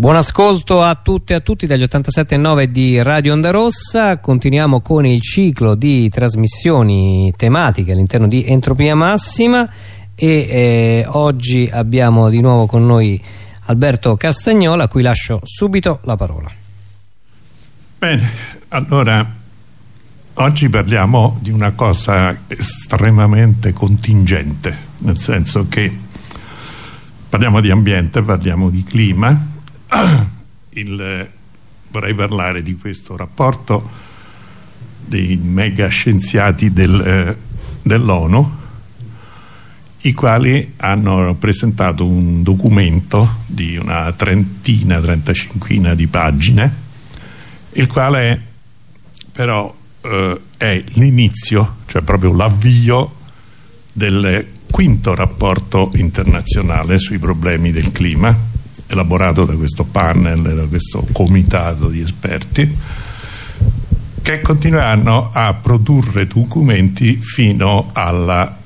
Buon ascolto a tutte e a tutti dagli 87.9 di Radio Onda Rossa, continuiamo con il ciclo di trasmissioni tematiche all'interno di Entropia Massima e eh, oggi abbiamo di nuovo con noi Alberto Castagnola a cui lascio subito la parola. Bene, allora oggi parliamo di una cosa estremamente contingente, nel senso che parliamo di ambiente, parliamo di clima il, vorrei parlare di questo rapporto dei mega scienziati del, eh, dell'ONU i quali hanno presentato un documento di una trentina, trentacinquina di pagine il quale però eh, è l'inizio, cioè proprio l'avvio del quinto rapporto internazionale sui problemi del clima elaborato da questo panel, da questo comitato di esperti che continueranno a produrre documenti fino a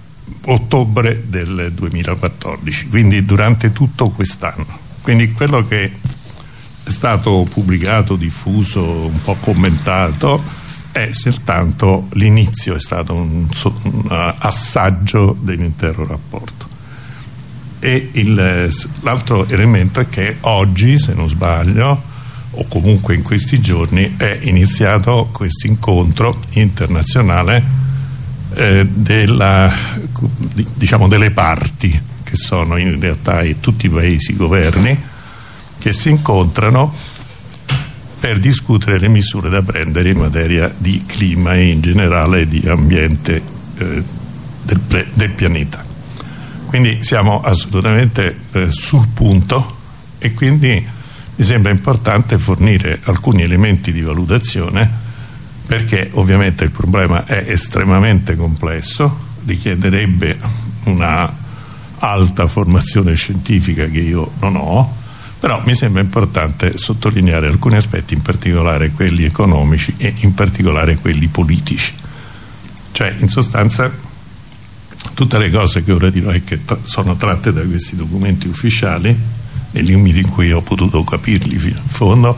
ottobre del 2014 quindi durante tutto quest'anno. Quindi quello che è stato pubblicato, diffuso, un po' commentato è soltanto l'inizio, è stato un, un assaggio dell'intero rapporto e l'altro elemento è che oggi se non sbaglio o comunque in questi giorni è iniziato questo incontro internazionale eh, della, diciamo delle parti che sono in realtà tutti i paesi governi che si incontrano per discutere le misure da prendere in materia di clima e in generale di ambiente eh, del, del pianeta quindi siamo assolutamente eh, sul punto e quindi mi sembra importante fornire alcuni elementi di valutazione perché ovviamente il problema è estremamente complesso richiederebbe una alta formazione scientifica che io non ho però mi sembra importante sottolineare alcuni aspetti in particolare quelli economici e in particolare quelli politici. Cioè in sostanza tutte le cose che ora dirò e che sono tratte da questi documenti ufficiali nei limiti in cui ho potuto capirli fino in fondo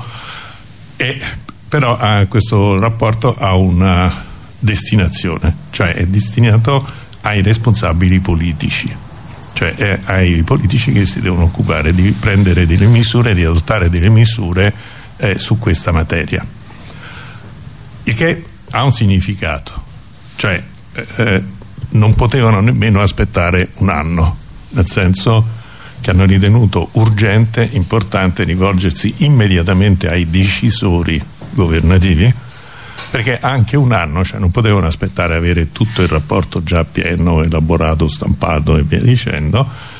e però eh, questo rapporto ha una destinazione cioè è destinato ai responsabili politici. Cioè è ai politici che si devono occupare di prendere delle misure di adottare delle misure eh, su questa materia. Il che ha un significato. Cioè eh, non potevano nemmeno aspettare un anno nel senso che hanno ritenuto urgente, importante rivolgersi immediatamente ai decisori governativi perché anche un anno cioè non potevano aspettare avere tutto il rapporto già pieno, elaborato, stampato e via dicendo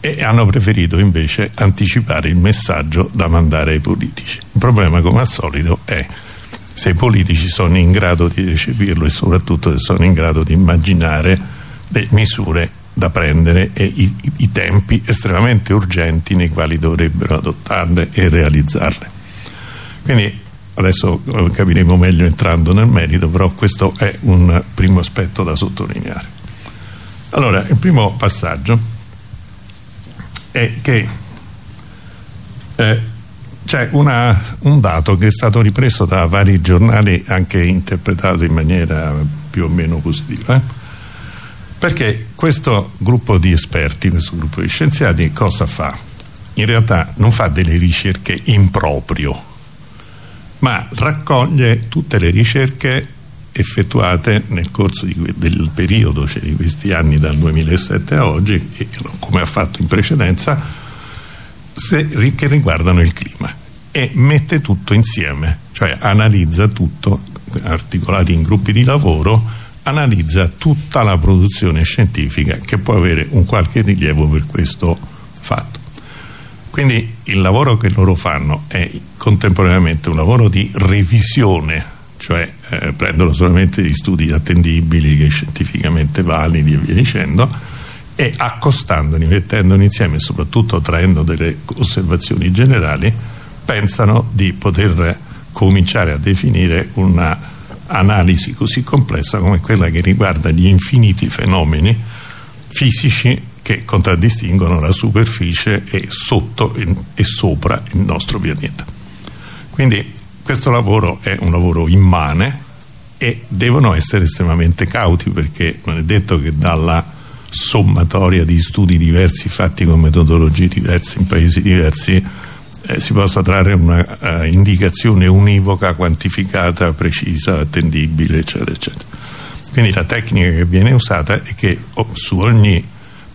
e hanno preferito invece anticipare il messaggio da mandare ai politici. Il problema come al solito è se i politici sono in grado di recepirlo e soprattutto se sono in grado di immaginare le misure da prendere e i, i tempi estremamente urgenti nei quali dovrebbero adottarle e realizzarle. Quindi adesso eh, capiremo meglio entrando nel merito, però questo è un primo aspetto da sottolineare. Allora, il primo passaggio è che eh, c'è un dato che è stato ripreso da vari giornali anche interpretato in maniera più o meno positiva eh? perché questo gruppo di esperti questo gruppo di scienziati cosa fa? in realtà non fa delle ricerche in proprio ma raccoglie tutte le ricerche effettuate nel corso di, del periodo cioè di questi anni dal 2007 a oggi come ha fatto in precedenza se, che riguardano il clima e mette tutto insieme, cioè analizza tutto, articolati in gruppi di lavoro, analizza tutta la produzione scientifica che può avere un qualche rilievo per questo fatto. Quindi il lavoro che loro fanno è contemporaneamente un lavoro di revisione, cioè eh, prendono solamente gli studi attendibili, che scientificamente validi e via dicendo, e accostandoli, mettendoli insieme e soprattutto traendo delle osservazioni generali pensano di poter cominciare a definire un'analisi così complessa come quella che riguarda gli infiniti fenomeni fisici che contraddistinguono la superficie e sotto e sopra il nostro pianeta. Quindi questo lavoro è un lavoro immane e devono essere estremamente cauti perché non è detto che dalla sommatoria di studi diversi fatti con metodologie diverse in paesi diversi eh, si possa trarre una uh, indicazione univoca, quantificata, precisa, attendibile eccetera eccetera. Quindi la tecnica che viene usata è che oh, su ogni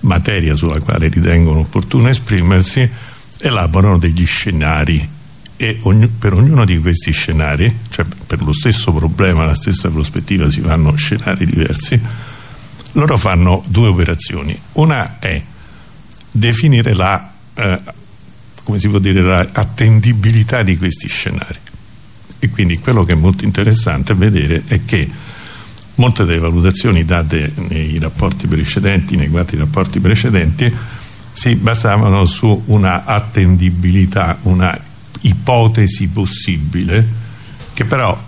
materia sulla quale ritengono opportuno esprimersi elaborano degli scenari e ogni, per ognuno di questi scenari cioè per lo stesso problema, la stessa prospettiva si fanno scenari diversi loro fanno due operazioni. Una è definire la eh, come si può dire l'attendibilità di questi scenari. E quindi quello che è molto interessante vedere è che molte delle valutazioni date nei rapporti precedenti nei quattro rapporti precedenti si basavano su una attendibilità una ipotesi possibile che però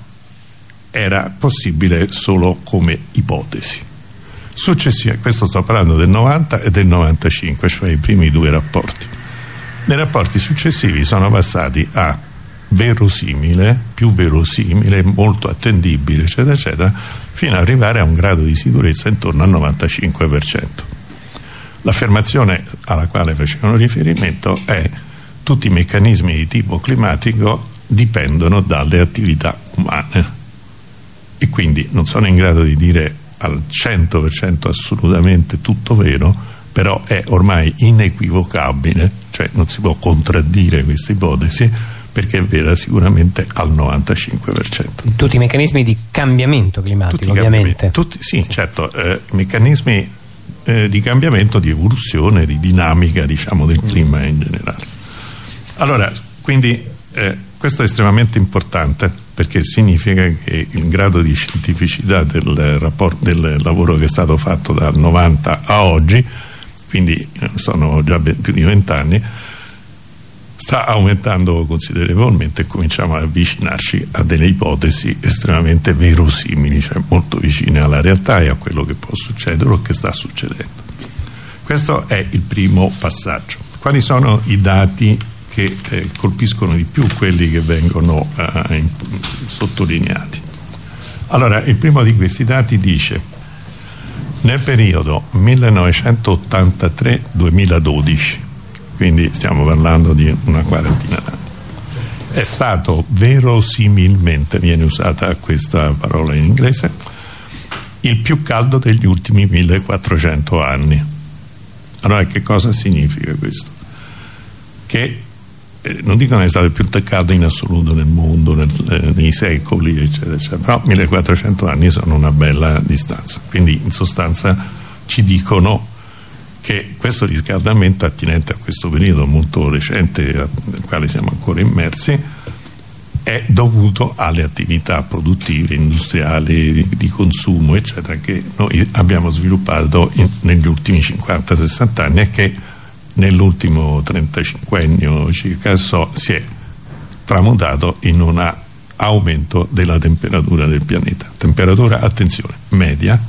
era possibile solo come ipotesi. Successivamente, questo sto parlando del 90 e del 95 cioè i primi due rapporti nei rapporti successivi sono passati a verosimile, più verosimile, molto attendibile eccetera eccetera fino ad arrivare a un grado di sicurezza intorno al 95% l'affermazione alla quale facevano riferimento è tutti i meccanismi di tipo climatico dipendono dalle attività umane. E quindi non sono in grado di dire al 100% assolutamente tutto vero però è ormai inequivocabile cioè non si può contraddire questa ipotesi perché è vera sicuramente al 95% tutti i meccanismi di cambiamento climatico tutti ovviamente. tutti, sì, sì, certo eh, meccanismi eh, di cambiamento di evoluzione di dinamica diciamo del clima in generale. Allora, quindi eh, questo è estremamente importante perché significa che il grado di scientificità del, del lavoro che è stato fatto dal 90 a oggi, quindi eh, sono già più di vent'anni, sta aumentando considerevolmente e cominciamo ad avvicinarci a delle ipotesi estremamente verosimili, cioè molto vicine alla realtà e a quello che può succedere o che sta succedendo. Questo è il primo passaggio. Quali sono i dati che eh, colpiscono di più quelli che vengono eh, sottolineati. Allora, il primo di questi dati dice nel periodo 1983-2012, quindi stiamo parlando di una quarantina d'anni, è stato verosimilmente, viene usata questa parola in inglese, il più caldo degli ultimi 1400 anni. Allora che cosa significa questo? Che eh, non dico che è stato più caldo in assoluto nel mondo nel, eh, nei secoli eccetera, eccetera, però 1400 anni sono una bella distanza. Quindi in sostanza ci dicono che questo riscaldamento attinente a questo periodo molto recente nel quale siamo ancora immersi è dovuto alle attività produttive, industriali, di consumo eccetera che noi abbiamo sviluppato in, negli ultimi 50-60 anni e che nell'ultimo 35ennio circa so, si è tramutato in un aumento della temperatura del pianeta. Temperatura, attenzione, media.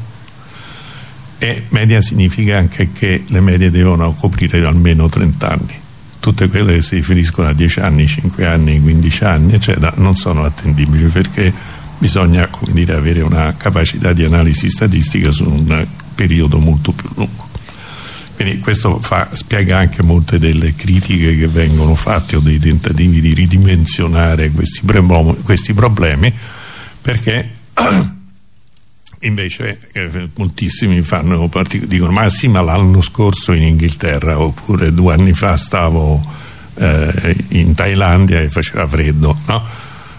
E media significa anche che le medie devono coprire almeno 30 anni tutte quelle che si riferiscono a 10 anni, 5 anni, 15 anni eccetera non sono attendibili perché bisogna dire, avere una capacità di analisi statistica su un periodo molto più lungo quindi questo fa, spiega anche molte delle critiche che vengono fatte o dei tentativi di ridimensionare questi, questi problemi perché invece eh, moltissimi fanno dicono ma sì ma l'anno scorso in Inghilterra oppure due anni fa stavo eh, in Thailandia e faceva freddo no?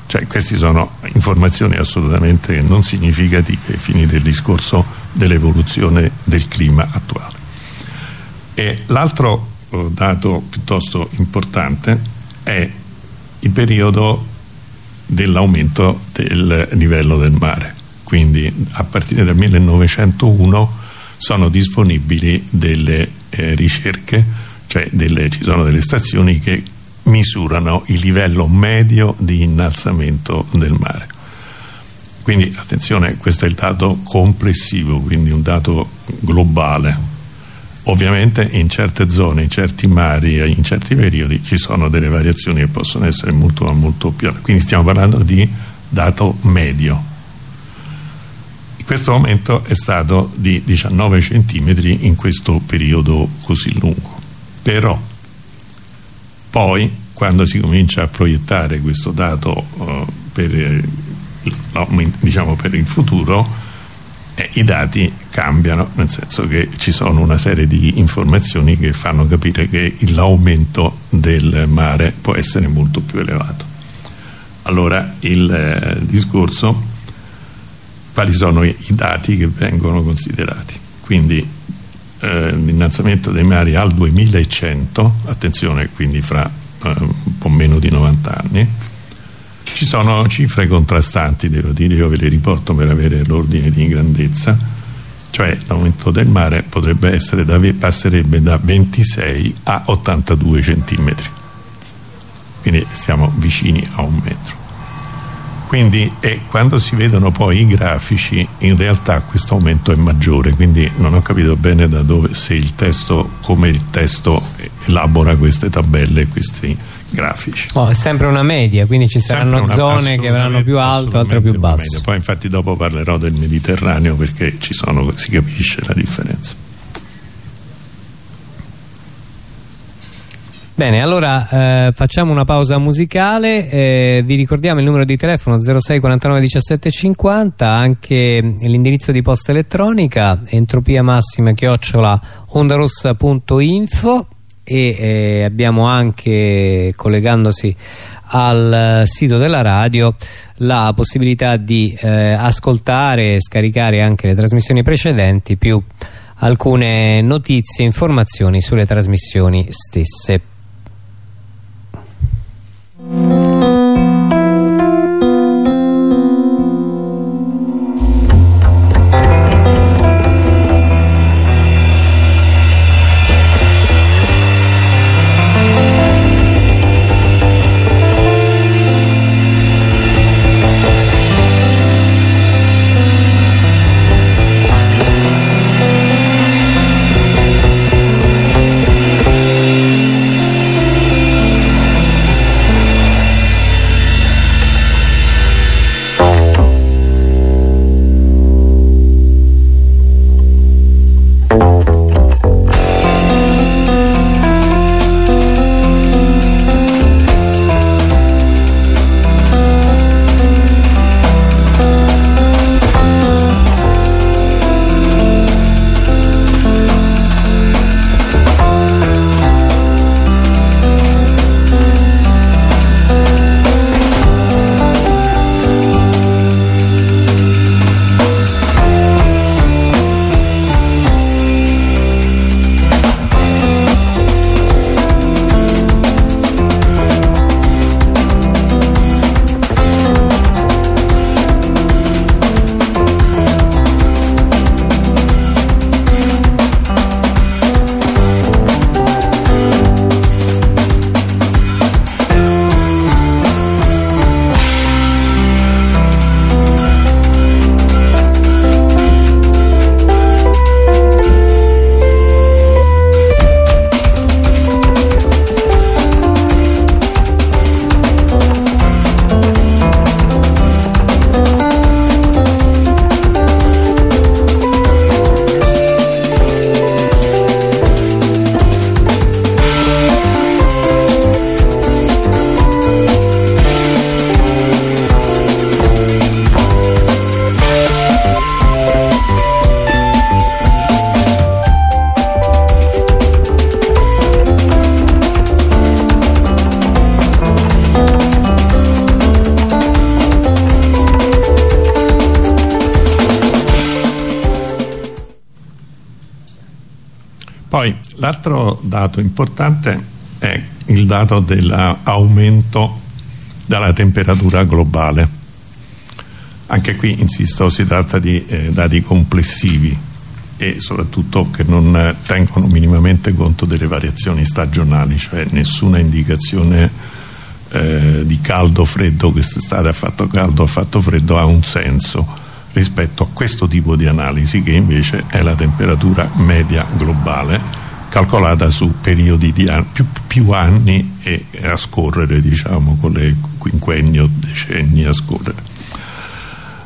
cioè queste sono informazioni assolutamente non significative ai fini del discorso dell'evoluzione del clima attuale l'altro eh, dato piuttosto importante è il periodo dell'aumento del livello del mare. Quindi a partire dal 1901 sono disponibili delle eh, ricerche cioè delle, ci sono delle stazioni che misurano il livello medio di innalzamento del mare. Quindi attenzione questo è il dato complessivo quindi un dato globale ovviamente in certe zone, in certi mari, in certi periodi ci sono delle variazioni che possono essere molto, molto più quindi stiamo parlando di dato medio. Questo aumento è stato di 19 cm in questo periodo così lungo. Però poi quando si comincia a proiettare questo dato uh, per, diciamo, per il futuro eh, i dati cambiano nel senso che ci sono una serie di informazioni che fanno capire che l'aumento del mare può essere molto più elevato. Allora il eh, discorso quali sono i, i, dati che vengono considerati? Quindi eh, l'innalzamento dei mari al 2100 attenzione quindi fra eh, un po' meno di 90 anni ci sono cifre contrastanti, devo dire, io ve le riporto per avere l'ordine di grandezza, cioè l'aumento del mare potrebbe essere da, passerebbe da 26 a 82 centimetri, quindi siamo vicini a un metro. Quindi eh, quando si vedono poi i grafici in realtà questo aumento è maggiore, quindi non ho capito bene da dove, se il testo, come il testo elabora queste tabelle, questi grafici. Oh, è sempre una media, quindi ci saranno zone che avranno più alto, altre più basse. Poi infatti dopo parlerò del Mediterraneo perché sono, si capisce la differenza. Bene, allora eh, facciamo una pausa musicale, eh, vi ricordiamo il numero di telefono 06 49 17 50, anche l'indirizzo di posta elettronica entropia massima chiocciola ondarossa.info e eh, abbiamo anche collegandosi al sito della radio la possibilità di eh, ascoltare e scaricare anche le trasmissioni precedenti più alcune notizie e informazioni sulle trasmissioni stesse dato importante è il dato dell'aumento della temperatura globale. Anche qui, insisto, si tratta di eh, dati complessivi e soprattutto che non tengono minimamente conto delle variazioni stagionali, cioè nessuna indicazione eh, di caldo-freddo, quest'estate ha fatto caldo, ha fatto freddo, ha un senso rispetto a questo tipo di analisi che invece è la temperatura media globale calcolata su periodi di anni, più, più, anni e a scorrere diciamo con le quinquenni o decenni a scorrere.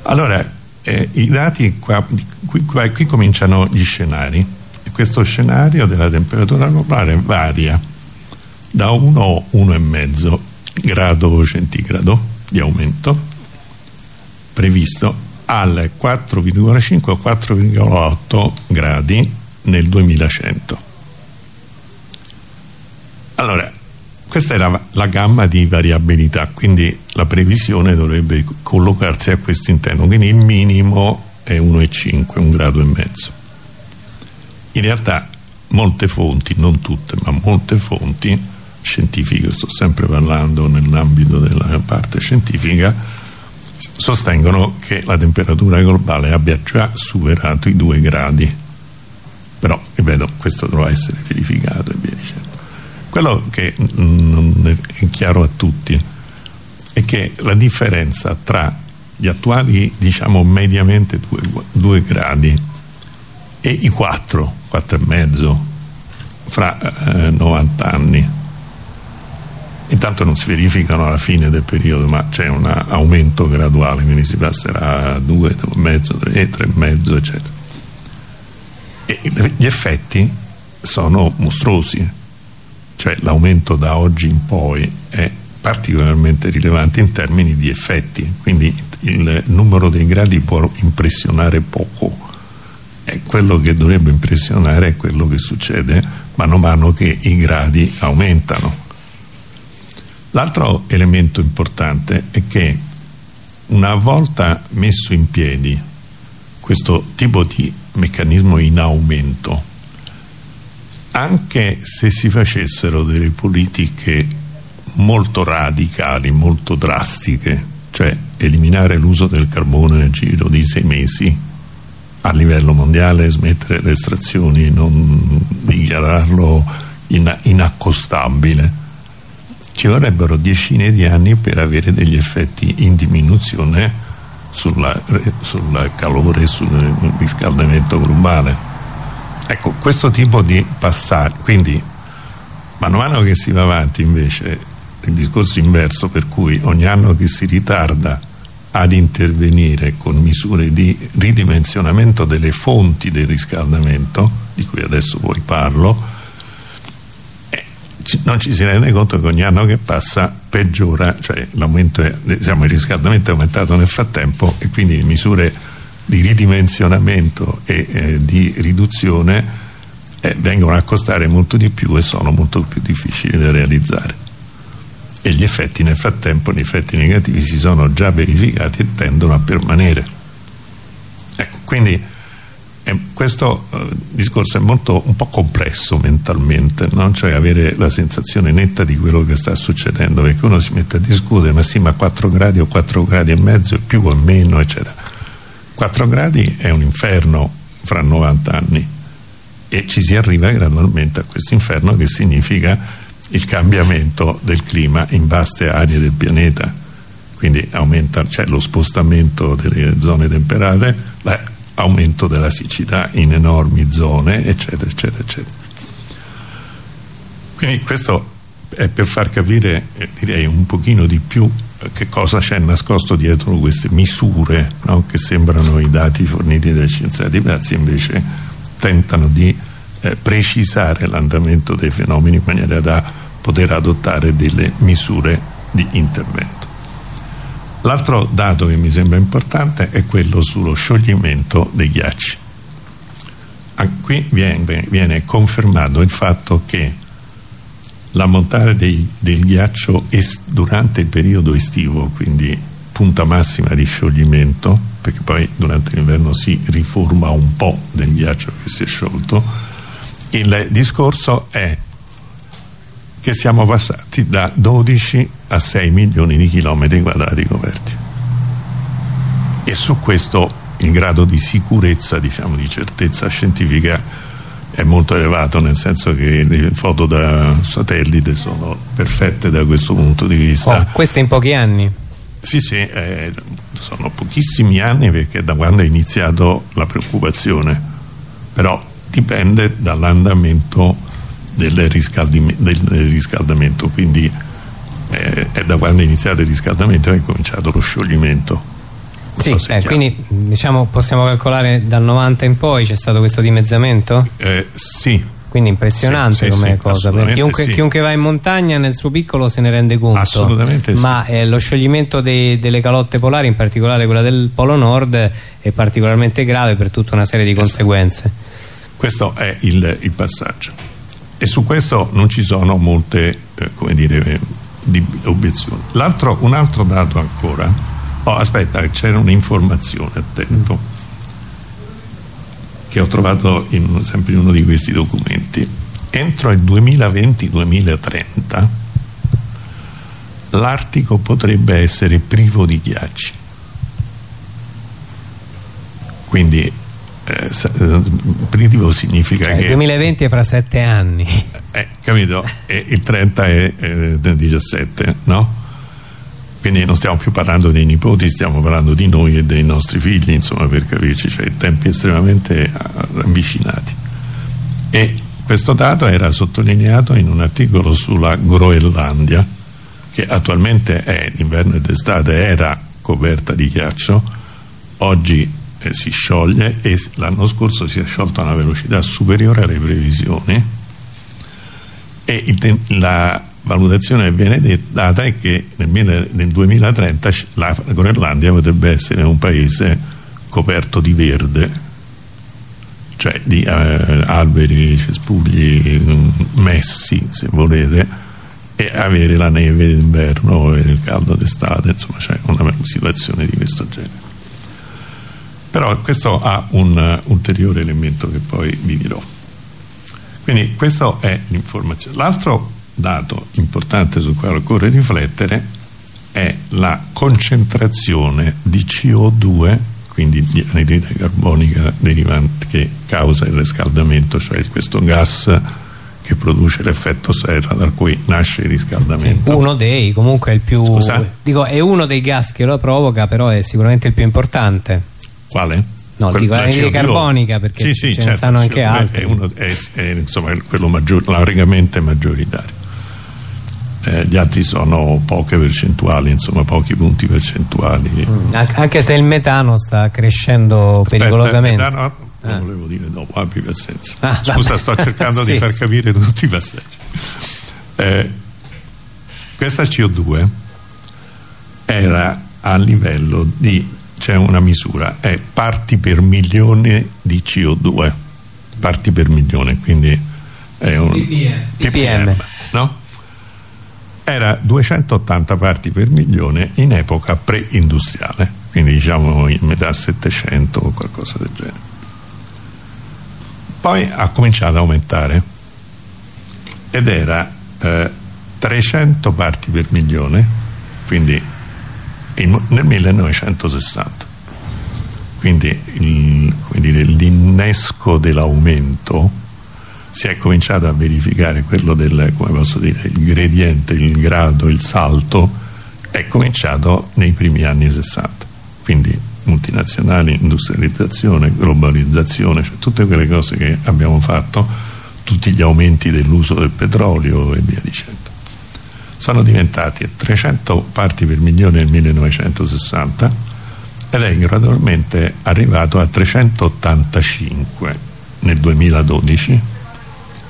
Allora eh, i dati qua, qui, qua, qui cominciano gli scenari. E questo scenario della temperatura globale varia da 1 a 1,5 grado centigrado di aumento previsto al 4,5 o 4,8 gradi nel 2100 allora questa la, la, gamma di variabilità quindi la previsione dovrebbe collocarsi a questo interno quindi il minimo è 1,5 un grado e mezzo. In realtà molte fonti, non tutte ma molte fonti scientifiche sto sempre parlando nell'ambito della parte scientifica sostengono che la temperatura globale abbia già superato i 2 gradi. Però ripeto questo dovrà essere verificato e via dicendo quello che non è chiaro a tutti è che la differenza tra gli attuali diciamo mediamente 2 gradi e i 4 4 e mezzo fra eh, 90 anni. Intanto non si verificano alla fine del periodo ma c'è un aumento graduale quindi si passerà a 2, 2,5, 3, 3,5 eccetera. E gli effetti sono mostruosi cioè l'aumento da oggi in poi è particolarmente rilevante in termini di effetti. Quindi il numero dei gradi può impressionare poco. E quello che dovrebbe impressionare è quello che succede mano a mano che i gradi aumentano. L'altro elemento importante è che una volta messo in piedi questo tipo di meccanismo in aumento anche se si facessero delle politiche molto radicali, molto drastiche, cioè eliminare l'uso del carbone nel giro di sei mesi a livello mondiale, smettere le estrazioni, non dichiararlo in, inaccostabile, ci vorrebbero decine di anni per avere degli effetti in diminuzione sul calore e sul riscaldamento globale ecco questo tipo di passaggi quindi mano a mano che si va avanti invece il discorso inverso per cui ogni anno che si ritarda ad intervenire con misure di ridimensionamento delle fonti del riscaldamento di cui adesso poi parlo eh, non ci si rende conto che ogni anno che passa peggiora cioè l'aumento diciamo, il riscaldamento è aumentato nel frattempo e quindi misure di ridimensionamento e eh, di riduzione eh, vengono a costare molto di più e sono molto più difficili da realizzare e gli effetti nel frattempo, gli effetti negativi si sono già verificati e tendono a permanere ecco, quindi eh, questo eh, discorso è molto, un po' complesso mentalmente no? cioè avere la sensazione netta di quello che sta succedendo perché uno si mette a discutere ma sì ma 4 gradi o 4 gradi e mezzo più o meno eccetera 4 gradi è un inferno fra 90 anni e ci si arriva gradualmente a questo inferno che significa il cambiamento del clima in vaste aree del pianeta. Quindi aumenta c'è lo spostamento delle zone temperate l'aumento della siccità in enormi zone eccetera eccetera eccetera. Quindi questo è per far capire eh, direi un pochino di più che cosa c'è nascosto dietro queste misure no? che sembrano i dati forniti dai scienziati pazzi invece tentano di eh, precisare l'andamento dei fenomeni in maniera da poter adottare delle misure di intervento l'altro dato che mi sembra importante è quello sullo scioglimento dei ghiacci ah, qui viene, viene confermato il fatto che l'ammontare del ghiaccio durante il periodo estivo quindi punta massima di scioglimento perché poi durante l'inverno si riforma un po' del ghiaccio che si è sciolto il discorso è che siamo passati da 12 a 6 milioni di chilometri quadrati coperti. E su questo il grado di sicurezza diciamo di certezza scientifica è molto elevato nel senso che le foto da satellite sono perfette da questo punto di vista oh, questo in pochi anni? Sì, sì, eh, sono pochissimi anni perché da quando è iniziato la preoccupazione, però dipende dall'andamento del, del, riscaldamento, quindi eh, è da quando è iniziato il riscaldamento che è cominciato lo scioglimento. Sì, so eh, quindi diciamo possiamo calcolare dal 90 in poi c'è stato questo dimezzamento? Eh, sì, quindi impressionante sì, come sì, cosa chiunque, sì. chiunque, va in montagna nel suo piccolo se ne rende conto. Assolutamente ma eh, lo scioglimento dei, delle calotte polari in particolare quella del polo nord è particolarmente grave per tutta una serie di esatto. conseguenze. Questo è il, il, passaggio. E su questo non ci sono molte eh, come dire obiezioni. Un altro dato ancora oh aspetta c'era un'informazione attento che ho trovato in, sempre in uno di questi documenti entro il 2020-2030 l'Artico potrebbe essere privo di ghiacci quindi eh, eh privo significa cioè, che il 2020 è fra sette anni eh, capito? e il 30 è eh, del 17 no? Quindi non stiamo più parlando dei nipoti stiamo parlando di noi e dei nostri figli insomma per capirci cioè tempi estremamente avvicinati. E questo dato era sottolineato in un articolo sulla Groenlandia che attualmente è d'inverno ed estate era coperta di ghiaccio oggi eh, si scioglie e l'anno scorso si è sciolto a una velocità superiore alle previsioni. E la valutazione che viene data è che nel, nel 2030 la Groenlandia potrebbe essere un paese coperto di verde cioè di eh, alberi, cespugli mm, messi se volete e avere la neve d'inverno e il caldo d'estate insomma c'è una situazione di questo genere. Però questo ha un uh, ulteriore elemento che poi vi dirò. Quindi questa è l'informazione. L'altro dato importante sul quale occorre riflettere è la concentrazione di CO2 quindi di anidride carbonica derivante che causa il riscaldamento cioè questo gas che produce l'effetto serra da cui nasce il riscaldamento. Sì, uno dei comunque è il più Scusa? dico è uno dei gas che lo provoca però è sicuramente il più importante. Quale? no Quel, dico l'anidride carbonica perché sì, sì, ce certo, ne stanno anche altri è, uno, è, è insomma quello maggior, largamente maggioritario eh, gli altri sono poche percentuali, insomma pochi punti percentuali. Mm, anche se il metano sta crescendo Aspetta, pericolosamente. Il metano, lo ah. volevo dire dopo, abbi pazienza. Ah, Scusa, vabbè. sto cercando sì, di far capire tutti i passaggi. Eh, questa CO2 era a livello di, c'è una misura, è parti per milione di CO2, parti per milione, quindi è un ppm, ppm no? Era 280 parti per milione in epoca pre-industriale quindi diciamo in metà 700 o qualcosa del genere. Poi ha cominciato ad aumentare ed era eh, 300 parti per milione quindi in, nel 1960 quindi l'innesco dell'aumento si è cominciato a verificare quello del, dire, gradiente, il grado, il salto è cominciato nei primi anni 60 quindi multinazionali, industrializzazione, globalizzazione cioè tutte quelle cose che abbiamo fatto tutti gli aumenti dell'uso del petrolio e via dicendo. Sono diventati 300 parti per milione nel 1960 ed è gradualmente arrivato a 385 nel 2012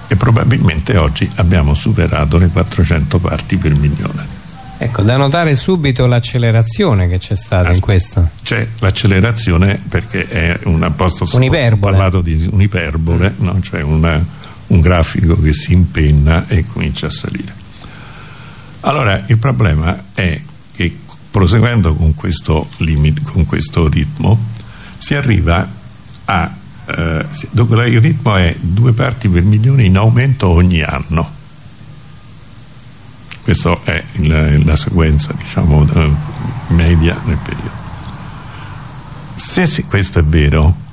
e probabilmente oggi abbiamo superato le 400 parti per milione. Ecco, da notare subito l'accelerazione che c'è stata in questo. C'è l'accelerazione perché è un posto ho parlato di un'iperbole, no? cioè una, un grafico che si impenna e comincia a salire. Allora, il problema è che proseguendo con questo, limit, con questo ritmo si arriva a eh, il ritmo è due parti per milione in aumento ogni anno. Questa è il, la sequenza diciamo media nel periodo. Se, se questo è vero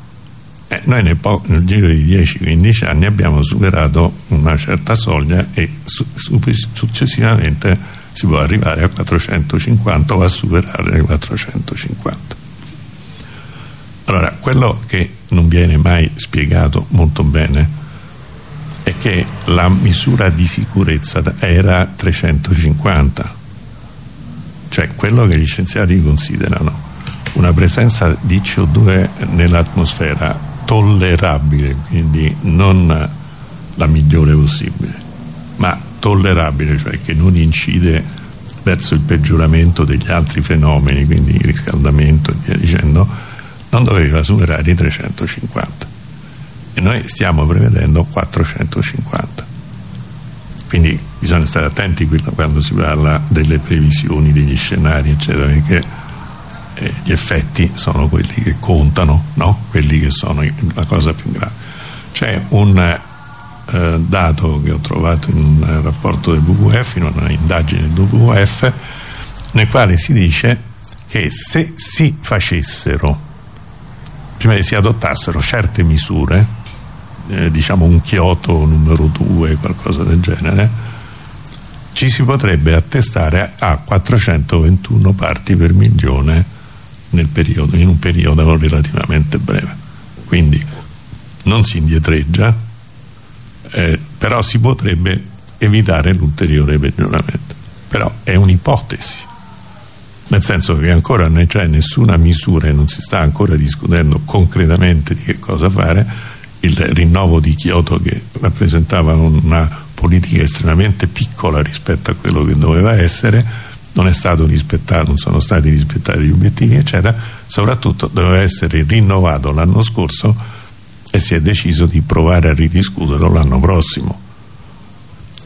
eh, noi nel, nel, giro di 10-15 anni abbiamo superato una certa soglia e su, su, successivamente si può arrivare a 450 o a superare le 450 allora quello che non viene mai spiegato molto bene è che la misura di sicurezza era 350 cioè quello che gli scienziati considerano una presenza di CO2 nell'atmosfera tollerabile quindi non la migliore possibile ma tollerabile cioè che non incide verso il peggioramento degli altri fenomeni quindi il riscaldamento e via dicendo non doveva superare i 350 e noi stiamo prevedendo 450 quindi bisogna stare attenti quando si parla delle previsioni degli scenari eccetera perché eh, gli effetti sono quelli che contano no? quelli che sono la cosa più grave. C'è un eh, dato che ho trovato in un rapporto del WWF in una indagine del WWF nel quale si dice che se si facessero prima che si adottassero certe misure eh, diciamo un Kyoto numero 2 qualcosa del genere ci si potrebbe attestare a 421 parti per milione periodo, in un periodo relativamente breve. Quindi non si indietreggia eh, però si potrebbe evitare l'ulteriore peggioramento. Però è un'ipotesi nel senso che ancora non c'è nessuna misura e non si sta ancora discutendo concretamente di che cosa fare. Il rinnovo di Kyoto che rappresentava una politica estremamente piccola rispetto a quello che doveva essere non è stato rispettato, non sono stati rispettati gli obiettivi eccetera. Soprattutto doveva essere rinnovato l'anno scorso e si è deciso di provare a ridiscuterlo l'anno prossimo.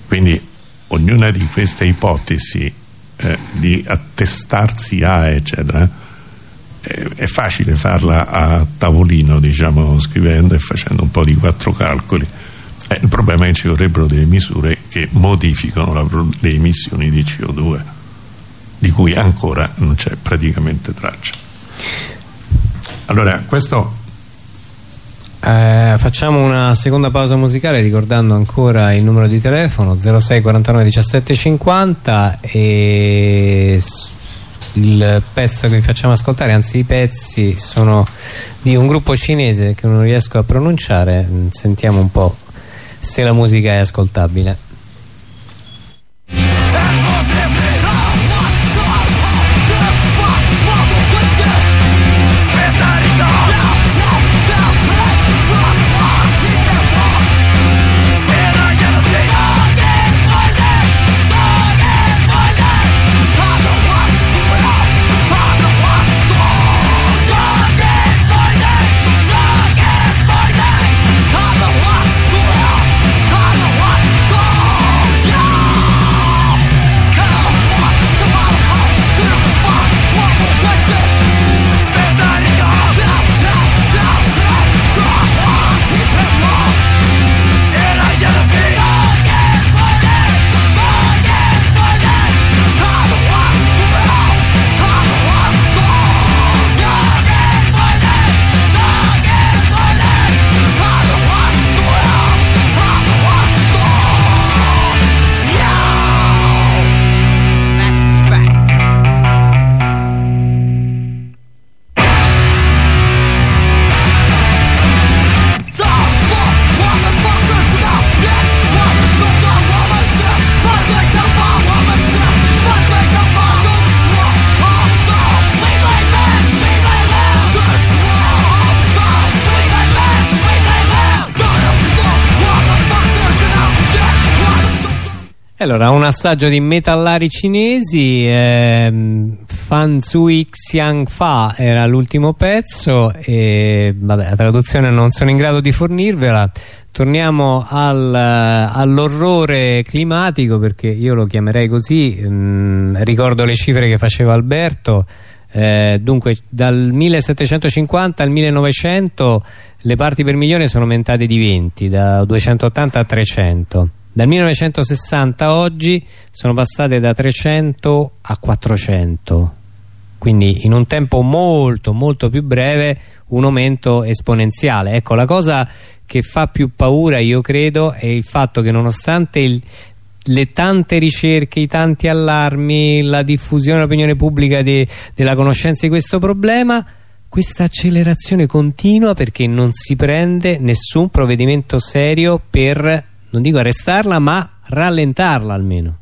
Quindi ognuna di queste ipotesi eh, di attestarsi a eccetera è facile farla a tavolino diciamo scrivendo e facendo un po' di quattro calcoli. Eh, il problema è che ci vorrebbero delle misure che modificano la, le emissioni di CO2 di cui ancora non c'è praticamente traccia. Allora questo eh, facciamo una seconda pausa musicale ricordando ancora il numero di telefono 06 49 17 50 e il pezzo che vi facciamo ascoltare, anzi i pezzi sono di un gruppo cinese che non riesco a pronunciare, sentiamo un po' se la musica è ascoltabile. Allora, un assaggio di metallari cinesi, ehm, Fan Zui Xiang Fa era l'ultimo pezzo e vabbè, la traduzione non sono in grado di fornirvela. Torniamo al, all'orrore climatico perché io lo chiamerei così, mm, ricordo le cifre che faceva Alberto, eh, dunque dal 1750 al 1900 le parti per milione sono aumentate di 20, da 280 a 300 dal 1960 a oggi sono passate da 300 a 400 quindi in un tempo molto molto più breve un aumento esponenziale. Ecco la cosa che fa più paura io credo è il fatto che nonostante il, le tante ricerche, i tanti allarmi, la diffusione dell'opinione pubblica de, della conoscenza di questo problema questa accelerazione continua perché non si prende nessun provvedimento serio per, non dico arrestarla, ma rallentarla almeno.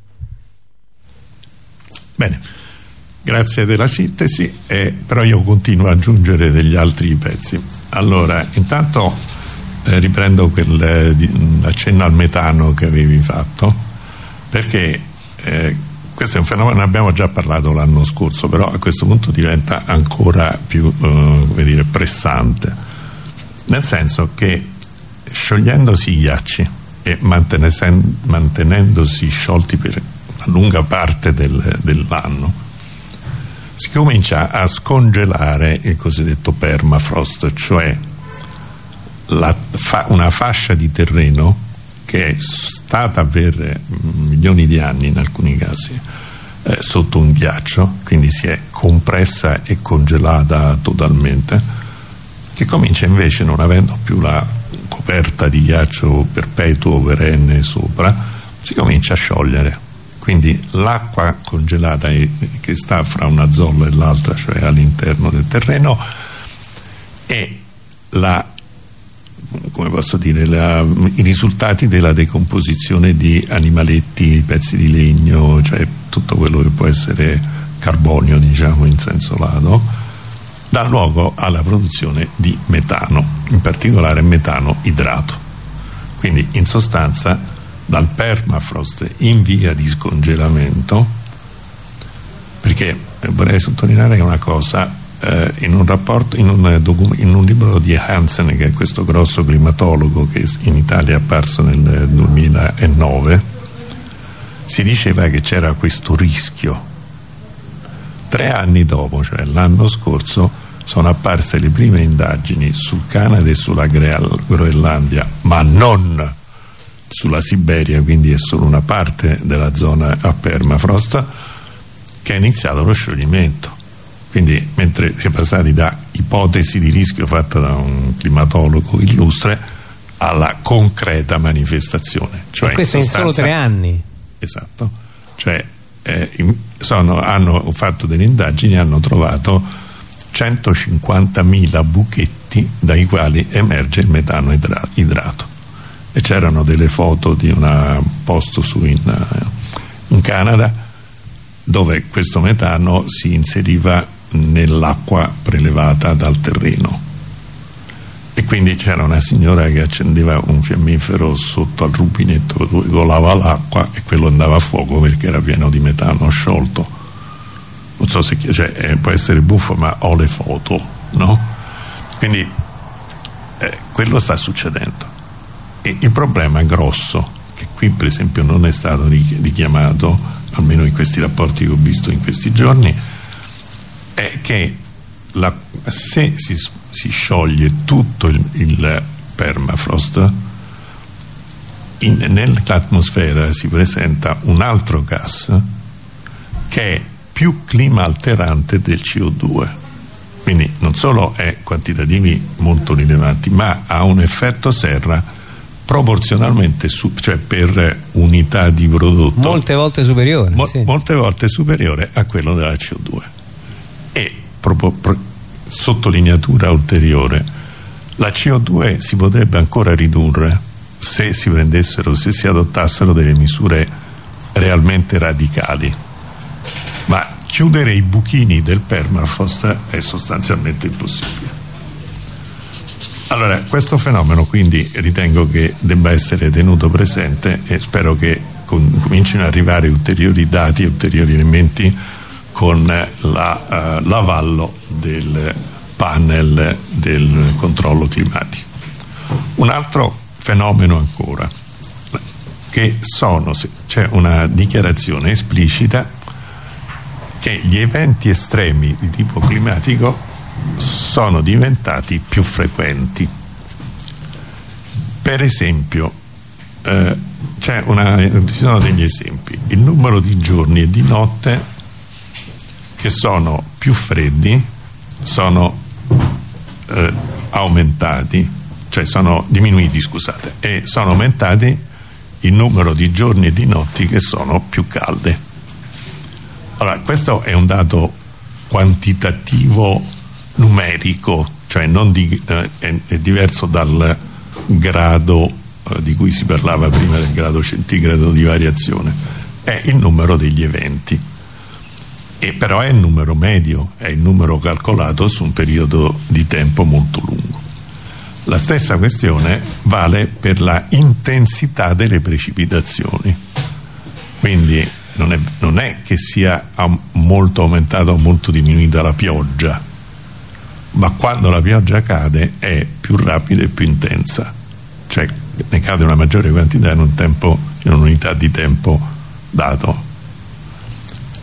Bene, grazie della sintesi, eh, però io continuo ad aggiungere degli altri pezzi. Allora, intanto eh, riprendo l'accenno al metano che avevi fatto, perché eh, questo è un fenomeno, ne abbiamo già parlato l'anno scorso, però a questo punto diventa ancora più eh, dire, pressante, nel senso che sciogliendosi i ghiacci e mantenendosi sciolti per una lunga parte del, dell'anno, si comincia a scongelare il cosiddetto permafrost, cioè la, fa, una fascia di terreno che è stata per milioni di anni in alcuni casi eh, sotto un ghiaccio, quindi si è compressa e congelata totalmente, che comincia invece non avendo più la coperta di ghiaccio perpetuo perenne sopra, si comincia a sciogliere. Quindi l'acqua congelata che sta fra una zolla e l'altra, cioè all'interno del terreno, e la come posso dire, la, i risultati della decomposizione di animaletti, pezzi di legno, cioè tutto quello che può essere carbonio, diciamo, in senso lato, dà luogo alla produzione di metano, in particolare metano idrato. Quindi in sostanza dal permafrost in via di scongelamento, perché vorrei sottolineare una cosa, eh, in, un rapporto, in, un in, un libro di Hansen che è questo grosso climatologo che in Italia è apparso nel 2009 si diceva che c'era questo rischio tre anni dopo cioè l'anno scorso sono apparse le prime indagini sul Canada e sulla Groenlandia ma non sulla Siberia quindi è solo una parte della zona a permafrost che è iniziato lo scioglimento. Quindi mentre si è passati da ipotesi di rischio fatta da un climatologo illustre alla concreta manifestazione. Cioè e questo in, sostanza, in solo tre anni. Esatto. Cioè eh, in, sono, hanno fatto delle indagini e hanno trovato 150.000 buchetti dai quali emerge il metano idrato. E c'erano delle foto di un posto in, in Canada dove questo metano si inseriva nell'acqua prelevata dal terreno. E quindi c'era una signora che accendeva un fiammifero sotto al rubinetto dove colava l'acqua e quello andava a fuoco perché era pieno di metano sciolto non so se cioè, eh, può essere buffo ma ho le foto no? quindi eh, quello sta succedendo e il problema grosso che qui per esempio non è stato richiamato almeno in questi rapporti che ho visto in questi giorni è che la, se si, si, scioglie tutto il, il permafrost nell'atmosfera si presenta un altro gas che più clima alterante del CO2 quindi non solo è quantitativi molto rilevanti ma ha un effetto serra proporzionalmente cioè per unità di prodotto molte volte superiore mo sì. molte volte superiore a quello della CO2 e sottolineatura ulteriore la CO2 si potrebbe ancora ridurre se si prendessero se si adottassero delle misure realmente radicali ma chiudere i buchini del permafrost è sostanzialmente impossibile allora questo fenomeno quindi ritengo che debba essere tenuto presente e spero che comincino ad arrivare ulteriori dati ulteriori elementi con l'avallo uh, del panel del controllo climatico. Un altro fenomeno ancora, che sono, c'è una dichiarazione esplicita che gli eventi estremi di tipo climatico sono diventati più frequenti. Per esempio, eh, una, ci sono degli esempi, il numero di giorni e di notte che sono più freddi, sono eh, aumentati, cioè sono diminuiti, scusate, e sono aumentati il numero di giorni e di notti che sono più calde. Allora, questo è un dato quantitativo numerico, cioè di, eh, è, è, diverso dal grado eh, di cui si parlava prima del grado centigrado di variazione, è il numero degli eventi. E però è il numero medio, è il numero calcolato su un periodo di tempo molto lungo. La stessa questione vale per la intensità delle precipitazioni. Quindi non è, non è che sia molto aumentata o molto diminuita la pioggia, ma quando la pioggia cade è più rapida e più intensa, cioè ne cade una maggiore quantità in, un'unità di tempo dato.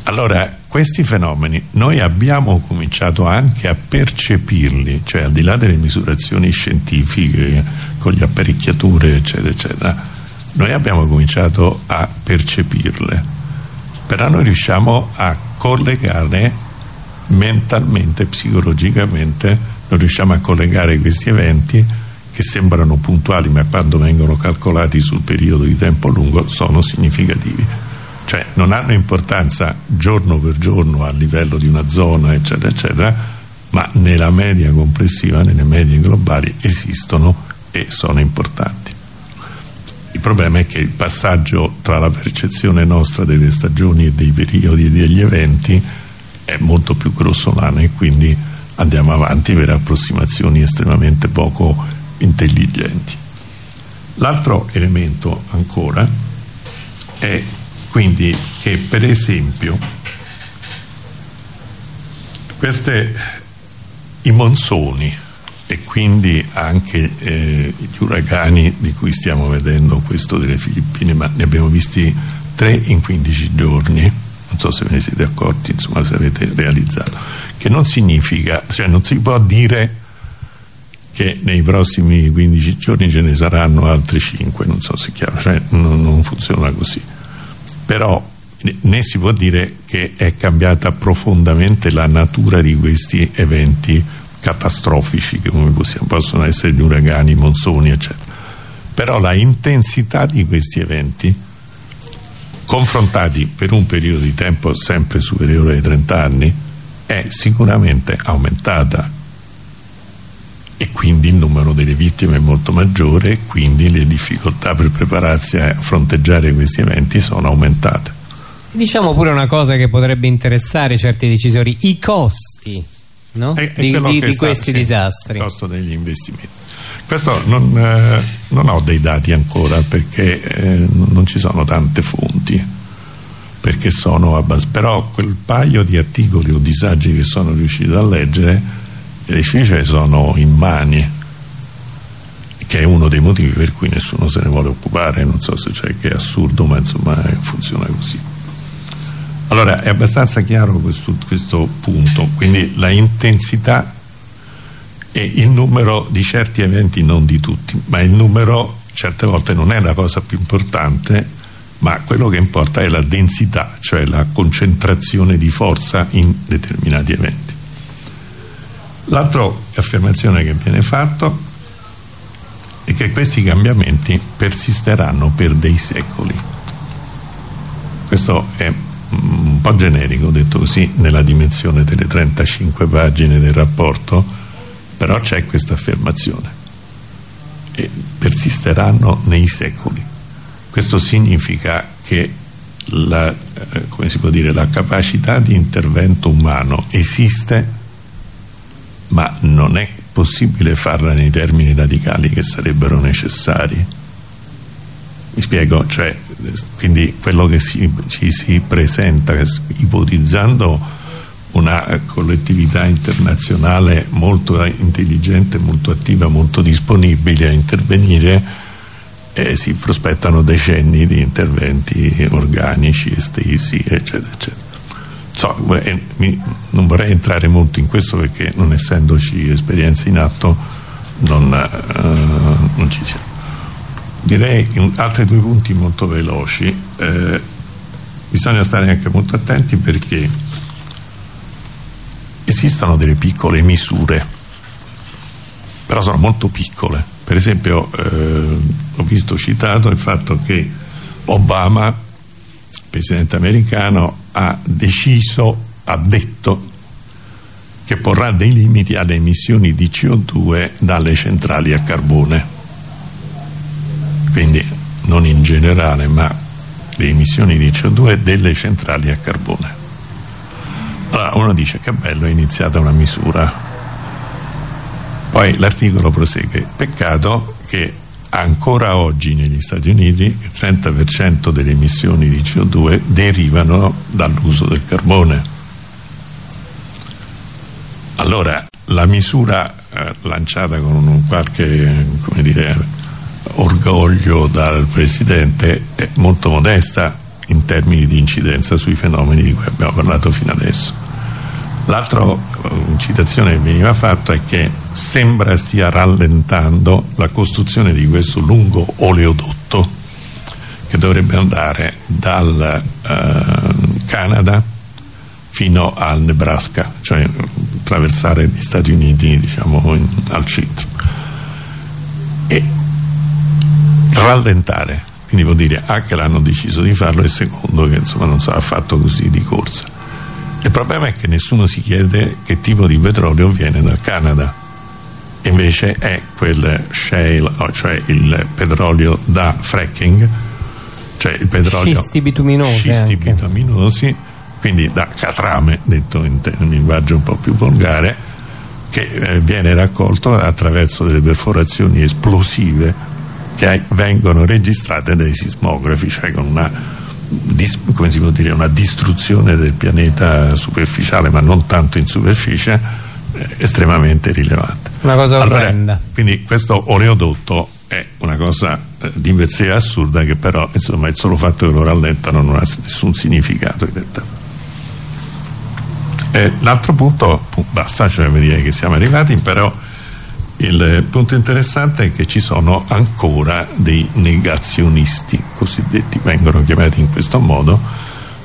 Allora questi fenomeni noi abbiamo cominciato anche a percepirli, cioè al di là delle misurazioni scientifiche con le apparecchiature eccetera eccetera, noi abbiamo cominciato a percepirle, però noi riusciamo a collegare mentalmente, psicologicamente, non riusciamo a collegare questi eventi che sembrano puntuali ma quando vengono calcolati sul periodo di tempo lungo sono significativi. Cioè non hanno importanza giorno per giorno a livello di una zona eccetera eccetera ma nella media complessiva, nelle medie globali esistono e sono importanti problema è che il passaggio tra la percezione nostra delle stagioni e dei periodi e degli eventi è molto più grossolano e quindi andiamo avanti per approssimazioni estremamente poco intelligenti. L'altro elemento ancora è quindi che per esempio queste, i monsoni e quindi anche eh, gli uragani di cui stiamo vedendo questo delle Filippine ma ne abbiamo visti tre in 15 giorni. Non so se ve ne siete accorti insomma se avete realizzato. Che non significa cioè non si può dire che nei prossimi 15 giorni ce ne saranno altri 5 non so se è chiaro cioè non, non funziona così. Però né si può dire che è cambiata profondamente la natura di questi eventi catastrofici come possono essere gli uragani, i monsoni eccetera però la intensità di questi eventi confrontati per un periodo di tempo sempre superiore ai 30 anni è sicuramente aumentata e quindi il numero delle vittime è molto maggiore e quindi le difficoltà per prepararsi a fronteggiare questi eventi sono aumentate. Diciamo pure una cosa che potrebbe interessare certi decisori, i costi no? è, è di, di, di questi sì, disastri. Il costo degli investimenti. Questo non, eh, non ho dei dati ancora perché eh, non ci sono tante fonti perché sono abbastanza però quel paio di articoli o disagi che sono riuscito a leggere le cifre sono immani che è uno dei motivi per cui nessuno se ne vuole occupare non so se c'è che è assurdo ma insomma funziona così allora è abbastanza chiaro questo, questo punto quindi la intensità e il numero di certi eventi non di tutti ma il numero certe volte non è la cosa più importante ma quello che importa è la densità cioè la concentrazione di forza in determinati eventi L'altra affermazione che viene fatta è che questi cambiamenti persisteranno per dei secoli. Questo è un po' generico, detto così, nella dimensione delle 35 pagine del rapporto, però c'è questa affermazione. E persisteranno nei secoli. Questo significa che la, eh, dire, la capacità di intervento umano esiste ma non è possibile farla nei termini radicali che sarebbero necessari mi spiego cioè, quindi quello che si, ci si presenta ipotizzando una collettività internazionale molto intelligente, molto attiva, molto disponibile a intervenire eh, si prospettano decenni di interventi organici, estesi eccetera eccetera. So, eh, non vorrei entrare molto in questo perché non essendoci esperienze in atto non, eh, non ci siamo direi altri due punti molto veloci eh, bisogna stare anche molto attenti perché esistono delle piccole misure però sono molto piccole per esempio eh, ho visto citato il fatto che Obama, presidente americano, ha deciso, ha detto che porrà dei limiti alle emissioni di CO2 dalle centrali a carbone. Quindi non in generale, ma le emissioni di CO2 delle centrali a carbone. Allora uno dice che bello, è iniziata una misura. Poi l'articolo prosegue, peccato che ancora oggi negli Stati Uniti il 30% delle emissioni di CO2 derivano dall'uso del carbone. Allora la misura eh, lanciata con un qualche dire, orgoglio dal Presidente è molto modesta in termini di incidenza sui fenomeni di cui abbiamo parlato fino adesso. L'altra eh, citazione che veniva fatta è che sembra stia rallentando la costruzione di questo lungo oleodotto che dovrebbe andare dal eh, Canada fino al Nebraska, cioè attraversare gli Stati Uniti diciamo, in, al centro. E rallentare, quindi vuol dire A che l'hanno deciso di farlo e secondo che insomma non sarà fatto così di corsa. Il problema è che nessuno si chiede che tipo di petrolio viene dal Canada. Invece è quel shale, cioè il petrolio da fracking, cioè il petrolio scisti bituminosi, scisti bituminosi quindi da catrame, detto in, in linguaggio un po' più volgare, che eh, viene raccolto attraverso delle perforazioni esplosive che vengono registrate dai sismografi, cioè con una, come si può dire, una distruzione del pianeta superficiale, ma non tanto in superficie, eh, estremamente rilevante. Una cosa orrenda. Allora, quindi questo oleodotto è una cosa eh, di per sé assurda che però insomma il solo fatto che lo rallentano non ha nessun significato in realtà. Eh, l'altro punto, basta, cioè vedere che siamo arrivati, però il punto interessante è che ci sono ancora dei negazionisti, cosiddetti, vengono chiamati in questo modo,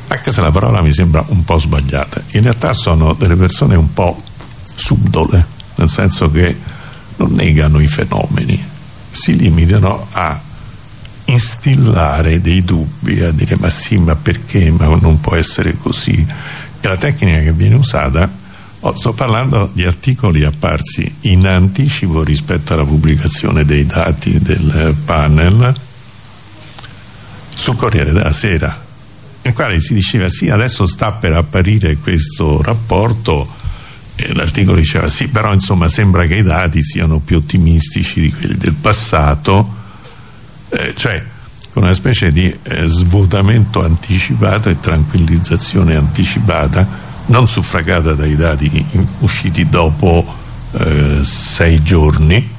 anche se la parola mi sembra un po' sbagliata. In realtà sono delle persone un po' subdole, nel senso che non negano i fenomeni, si limitano a instillare dei dubbi, a dire ma sì, ma perché, ma non può essere così e la tecnica che viene usata oh, sto parlando di articoli apparsi in anticipo rispetto alla pubblicazione dei dati del panel sul Corriere della Sera nel quale si diceva sì adesso sta per apparire questo rapporto l'articolo diceva sì però insomma sembra che i dati siano più ottimistici di quelli del passato eh, cioè con una specie di eh, svuotamento anticipato e tranquillizzazione anticipata non suffragata dai dati usciti dopo eh, sei giorni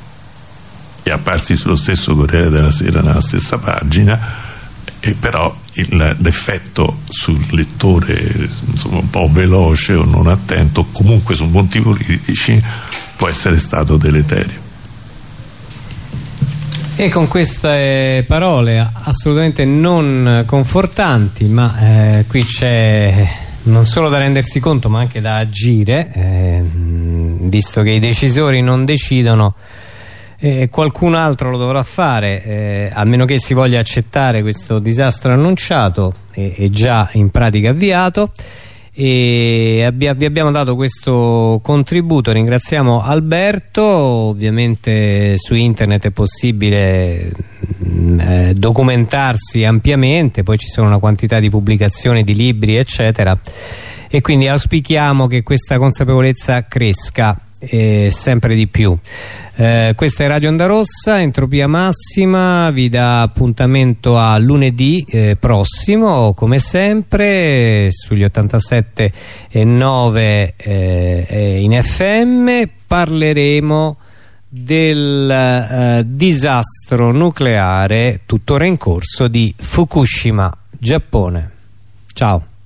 e apparsi sullo stesso Corriere della Sera nella stessa pagina e però l'effetto sul lettore insomma, un po' veloce o non attento comunque su motivi politici può essere stato deleterio. E con queste parole assolutamente non confortanti, ma eh, qui c'è non solo da rendersi conto ma anche da agire, eh, visto che i decisori non decidono, eh, qualcun altro lo dovrà fare, eh, a meno che si voglia accettare questo disastro annunciato e già in pratica avviato e vi abbiamo dato questo contributo ringraziamo Alberto ovviamente su internet è possibile mm, eh, documentarsi ampiamente poi ci sono una quantità di pubblicazioni di libri eccetera. E quindi auspichiamo che questa consapevolezza cresca eh, sempre di più eh, questa è Radio Onda Rossa, Entropia Massima vi dà appuntamento a lunedì eh, prossimo come sempre sugli 87 e 9 eh, in FM parleremo del eh, disastro nucleare tuttora in corso di Fukushima, Giappone. Ciao.